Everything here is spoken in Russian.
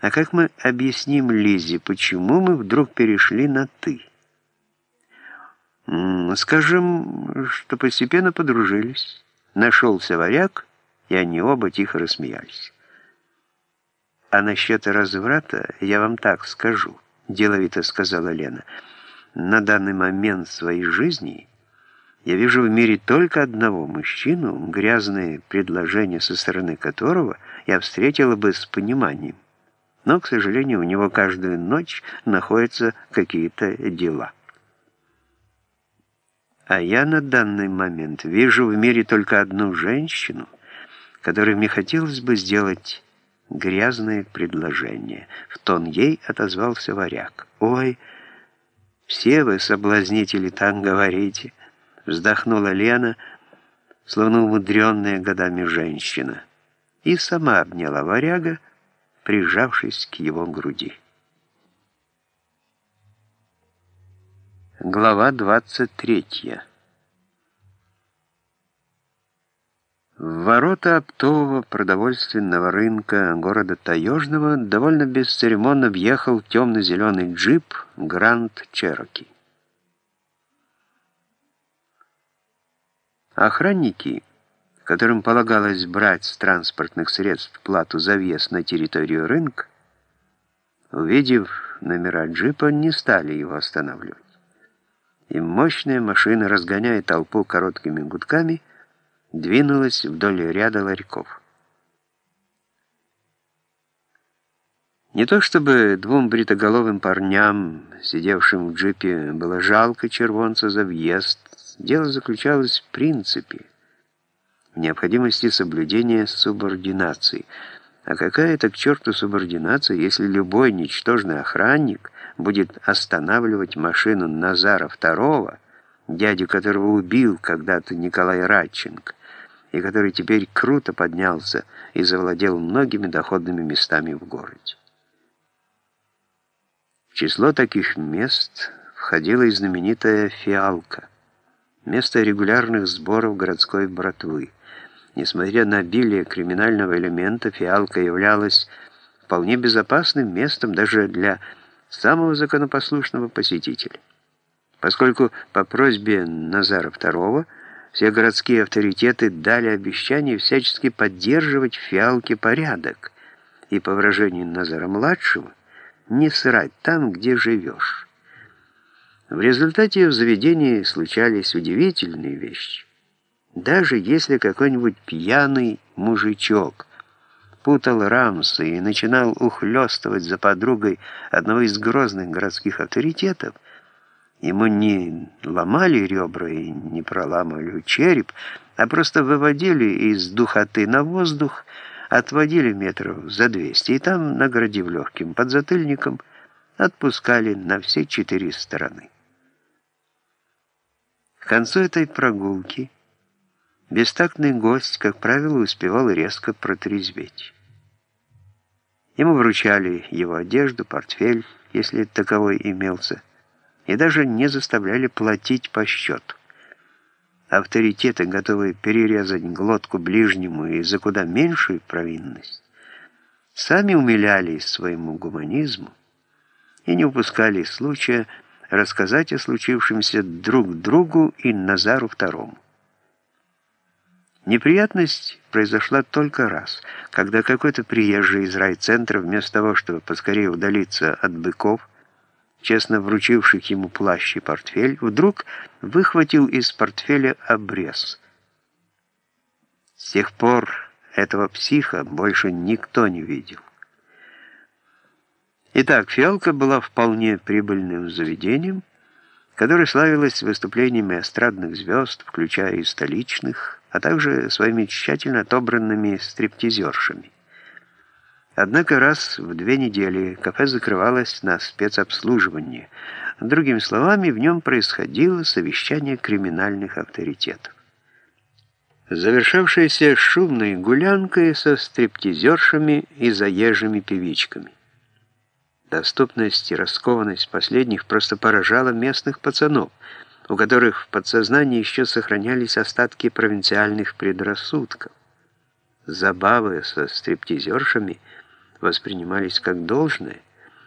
А как мы объясним Лизе, почему мы вдруг перешли на «ты»? Скажем, что постепенно подружились. Нашелся варяг, и они оба тихо рассмеялись. А насчет разврата я вам так скажу, деловито сказала Лена. На данный момент своей жизни я вижу в мире только одного мужчину, грязные предложения со стороны которого я встретила бы с пониманием но, к сожалению, у него каждую ночь находятся какие-то дела. А я на данный момент вижу в мире только одну женщину, которой мне хотелось бы сделать грязное предложение. В тон ей отозвался варяг. «Ой, все вы, соблазнители, так говорите!» Вздохнула Лена, словно умудренная годами женщина, и сама обняла варяга, прижавшись к его груди. Глава 23 В ворота оптового продовольственного рынка города Таежного довольно бесцеремонно въехал темно-зеленый джип «Гранд Чероки». Охранники которым полагалось брать с транспортных средств плату за въезд на территорию рынка, увидев номера джипа, не стали его останавливать. И мощная машина, разгоняя толпу короткими гудками, двинулась вдоль ряда ларьков. Не то чтобы двум бритоголовым парням, сидевшим в джипе, было жалко червонца за въезд, дело заключалось в принципе – необходимости соблюдения субординации. А какая это к черту субординация, если любой ничтожный охранник будет останавливать машину Назара II, дядю которого убил когда-то Николай Радченко, и который теперь круто поднялся и завладел многими доходными местами в городе. В число таких мест входила и знаменитая «Фиалка», место регулярных сборов городской братвы. Несмотря на обилие криминального элемента, фиалка являлась вполне безопасным местом даже для самого законопослушного посетителя. Поскольку по просьбе Назара II все городские авторитеты дали обещание всячески поддерживать в фиалке порядок и, по выражению Назара-младшего, не срать там, где живешь. В результате в заведении случались удивительные вещи. Даже если какой-нибудь пьяный мужичок путал рамсы и начинал ухлёстывать за подругой одного из грозных городских авторитетов, ему не ломали ребра и не проламывали череп, а просто выводили из духоты на воздух, отводили метров за 200 и там, наградив легким подзатыльником, отпускали на все четыре стороны. К концу этой прогулки Бестактный гость, как правило, успевал резко протрезветь. Ему вручали его одежду, портфель, если таковой имелся, и даже не заставляли платить по счету. Авторитеты, готовые перерезать глотку ближнему и за куда меньшую провинность, сами умилялись своему гуманизму и не упускали случая рассказать о случившемся друг другу и Назару Второму. Неприятность произошла только раз, когда какой-то приезжий из райцентра вместо того, чтобы поскорее удалиться от быков, честно вручивших ему плащ и портфель, вдруг выхватил из портфеля обрез. С тех пор этого психа больше никто не видел. Итак, «Фиалка» была вполне прибыльным заведением, которое славилось выступлениями эстрадных звезд, включая и столичных, а также своими тщательно отобранными стриптизершами. Однако раз в две недели кафе закрывалось на спецобслуживание. Другими словами, в нем происходило совещание криминальных авторитетов. Завершавшееся шумной гулянкой со стриптизершами и заезжими певичками. Доступность и раскованность последних просто поражала местных пацанов – у которых в подсознании еще сохранялись остатки провинциальных предрассудков. Забавы со стриптизершами воспринимались как должное,